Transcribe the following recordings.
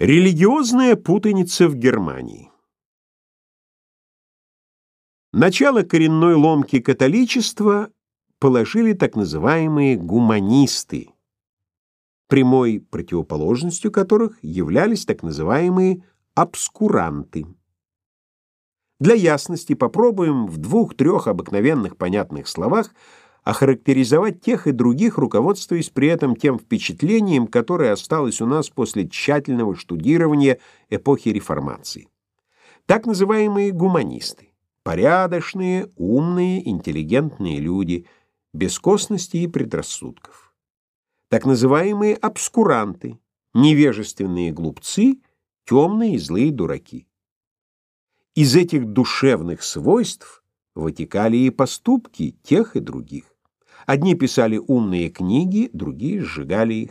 Религиозная путаница в Германии Начало коренной ломки католичества положили так называемые гуманисты, прямой противоположностью которых являлись так называемые обскуранты. Для ясности попробуем в двух-трех обыкновенных понятных словах охарактеризовать тех и других, руководствуясь при этом тем впечатлением, которое осталось у нас после тщательного штудирования эпохи реформации. Так называемые гуманисты – порядочные, умные, интеллигентные люди, без косности и предрассудков. Так называемые обскуранты – невежественные глупцы, темные и злые дураки. Из этих душевных свойств вытекали и поступки тех и других. Одни писали умные книги, другие сжигали их.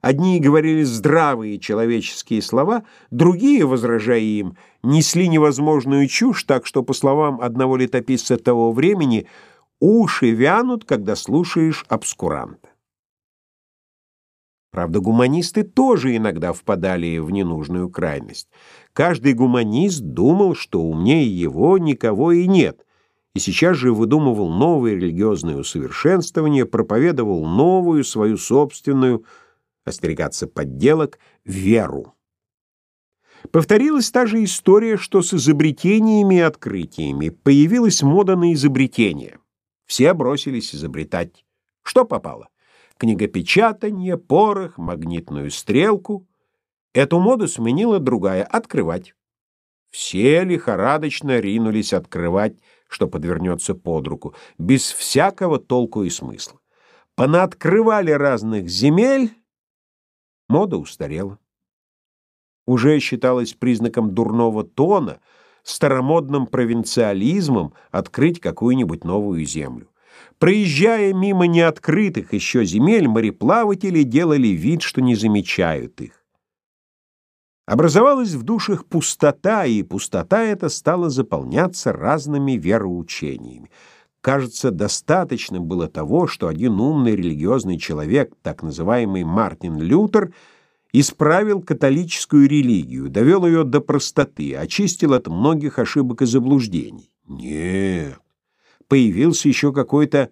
Одни говорили здравые человеческие слова, другие, возражая им, несли невозможную чушь, так что, по словам одного летописца того времени, уши вянут, когда слушаешь обскуранта. Правда, гуманисты тоже иногда впадали в ненужную крайность. Каждый гуманист думал, что умнее его никого и нет, и сейчас же выдумывал новые религиозные усовершенствования, проповедовал новую, свою собственную, остерегаться подделок, веру. Повторилась та же история, что с изобретениями и открытиями. Появилась мода на изобретения. Все бросились изобретать. Что попало? Книгопечатание, порох, магнитную стрелку. Эту моду сменила другая — открывать. Все лихорадочно ринулись открывать что подвернется под руку, без всякого толку и смысла. Понаоткрывали разных земель, мода устарела. Уже считалось признаком дурного тона, старомодным провинциализмом открыть какую-нибудь новую землю. Проезжая мимо неоткрытых еще земель, мореплаватели делали вид, что не замечают их. Образовалась в душах пустота, и пустота эта стала заполняться разными вероучениями. Кажется, достаточно было того, что один умный религиозный человек, так называемый Мартин Лютер, исправил католическую религию, довел ее до простоты, очистил от многих ошибок и заблуждений. Нет, появился еще какой-то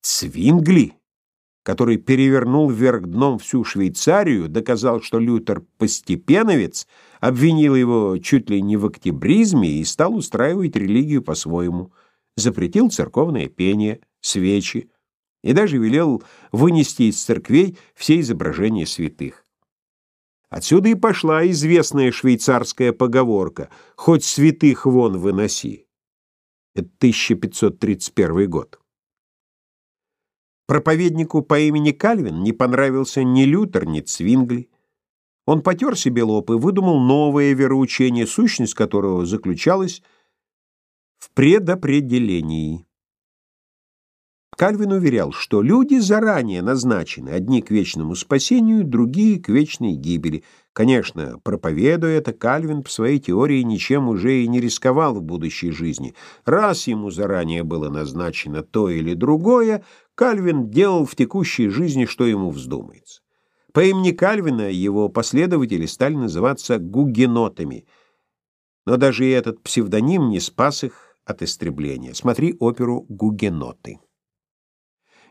Цвингли, который перевернул вверх дном всю Швейцарию, доказал, что Лютер постепеновец, обвинил его чуть ли не в октябризме и стал устраивать религию по-своему, запретил церковное пение, свечи и даже велел вынести из церквей все изображения святых. Отсюда и пошла известная швейцарская поговорка «Хоть святых вон выноси». Это 1531 год. Проповеднику по имени Кальвин не понравился ни Лютер, ни Цвингли. Он потер себе лоб и выдумал новое вероучение, сущность которого заключалась в предопределении. Кальвин уверял, что люди заранее назначены, одни к вечному спасению, другие к вечной гибели. Конечно, проповедуя это, Кальвин по своей теории ничем уже и не рисковал в будущей жизни. Раз ему заранее было назначено то или другое, Кальвин делал в текущей жизни, что ему вздумается. По имени Кальвина его последователи стали называться гугенотами, но даже и этот псевдоним не спас их от истребления. Смотри оперу «Гугеноты».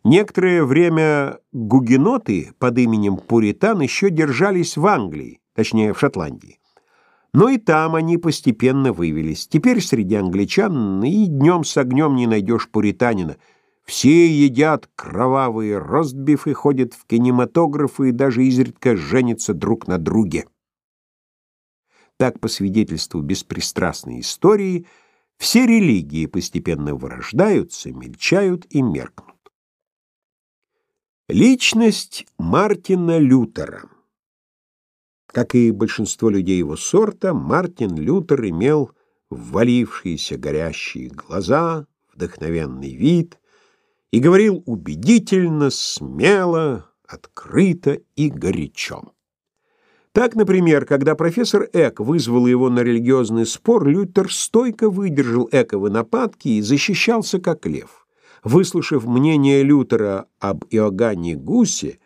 Некоторое время гугеноты под именем Пуритан еще держались в Англии, точнее в Шотландии. Но и там они постепенно вывелись. Теперь среди англичан и днем с огнем не найдешь пуританина. Все едят кровавые ростбифы, ходят в кинематографы и даже изредка женятся друг на друге. Так, по свидетельству беспристрастной истории, все религии постепенно вырождаются, мельчают и меркнут. Личность Мартина Лютера. Как и большинство людей его сорта, Мартин Лютер имел ввалившиеся горящие глаза, вдохновенный вид и говорил убедительно, смело, открыто и горячо. Так, например, когда профессор Эк вызвал его на религиозный спор, Лютер стойко выдержал Эковы нападки и защищался как лев. Выслушав мнение Лютера об Иоганне Гусе,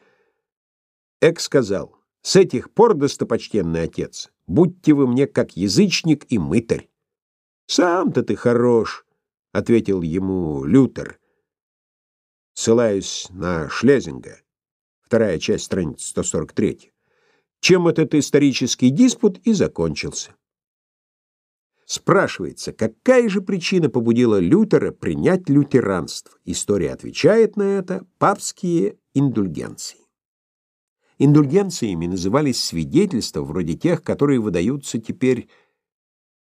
Эк сказал, С этих пор, достопочтенный отец, будьте вы мне как язычник и мытарь. Сам-то ты хорош, — ответил ему Лютер, ссылаясь на Шлезинга, вторая часть страницы 143. Чем этот исторический диспут и закончился. Спрашивается, какая же причина побудила Лютера принять лютеранство? История отвечает на это папские индульгенции. Индульгенциями назывались свидетельства, вроде тех, которые выдаются теперь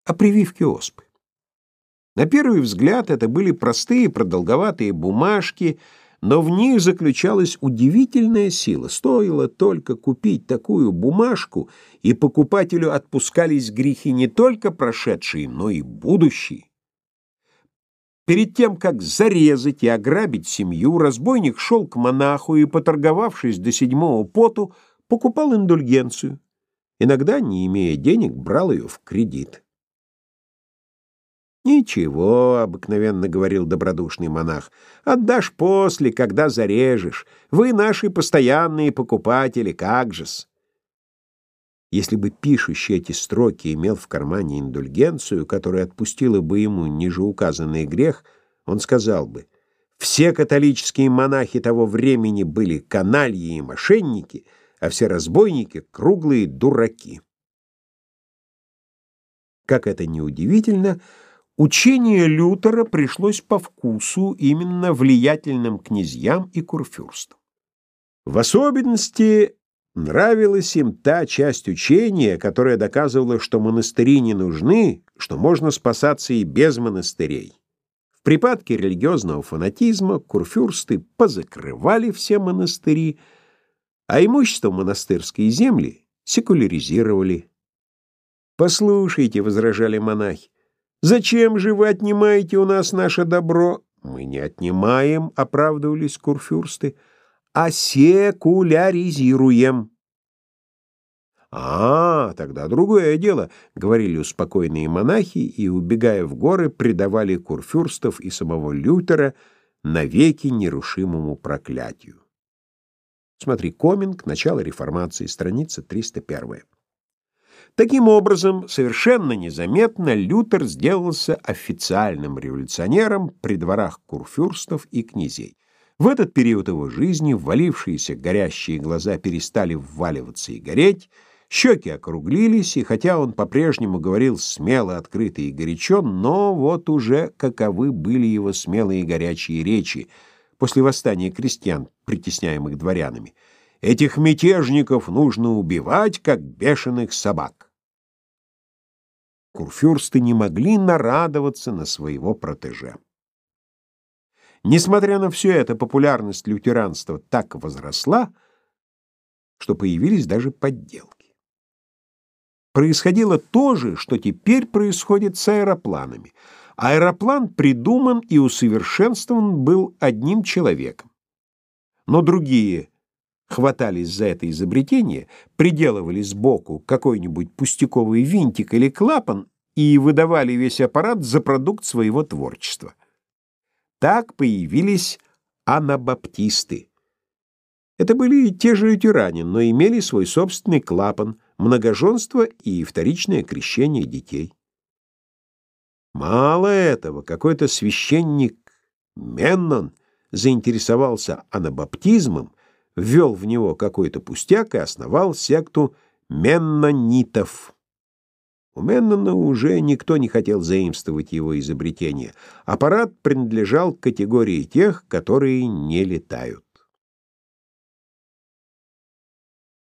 о прививке оспы. На первый взгляд это были простые продолговатые бумажки, но в них заключалась удивительная сила. Стоило только купить такую бумажку, и покупателю отпускались грехи не только прошедшие, но и будущие. Перед тем, как зарезать и ограбить семью, разбойник шел к монаху и, поторговавшись до седьмого поту, покупал индульгенцию. Иногда, не имея денег, брал ее в кредит. «Ничего», — обыкновенно говорил добродушный монах, — «отдашь после, когда зарежешь. Вы наши постоянные покупатели, как же-с». Если бы пишущий эти строки имел в кармане индульгенцию, которая отпустила бы ему нижеуказанный грех, он сказал бы, «Все католические монахи того времени были канальи и мошенники, а все разбойники — круглые дураки». Как это ни удивительно, учение Лютера пришлось по вкусу именно влиятельным князьям и курфюрстам. В особенности Нравилась им та часть учения, которая доказывала, что монастыри не нужны, что можно спасаться и без монастырей. В припадке религиозного фанатизма курфюрсты позакрывали все монастыри, а имущество монастырской земли секуляризировали. «Послушайте», — возражали монахи, — «зачем же вы отнимаете у нас наше добро?» «Мы не отнимаем», — оправдывались курфюрсты, — а секуляризируем. А, тогда другое дело, говорили успокоенные монахи и, убегая в горы, предавали курфюрстов и самого Лютера навеки нерушимому проклятию. Смотри, Коминг, начало реформации, страница 301. Таким образом, совершенно незаметно Лютер сделался официальным революционером при дворах курфюрстов и князей. В этот период его жизни ввалившиеся горящие глаза перестали вваливаться и гореть, щеки округлились, и хотя он по-прежнему говорил смело, открыто и горячо, но вот уже каковы были его смелые и горячие речи после восстания крестьян, притесняемых дворянами. Этих мятежников нужно убивать, как бешеных собак. Курфюрсты не могли нарадоваться на своего протеже. Несмотря на все это, популярность лютеранства так возросла, что появились даже подделки. Происходило то же, что теперь происходит с аэропланами. Аэроплан придуман и усовершенствован был одним человеком. Но другие хватались за это изобретение, приделывали сбоку какой-нибудь пустяковый винтик или клапан и выдавали весь аппарат за продукт своего творчества. Так появились анабаптисты. Это были те же лютеране, но имели свой собственный клапан, многоженство и вторичное крещение детей. Мало этого, какой-то священник Меннон заинтересовался анабаптизмом, ввел в него какой-то пустяк и основал секту меннонитов. У Меннона уже никто не хотел заимствовать его изобретение. Аппарат принадлежал к категории тех, которые не летают.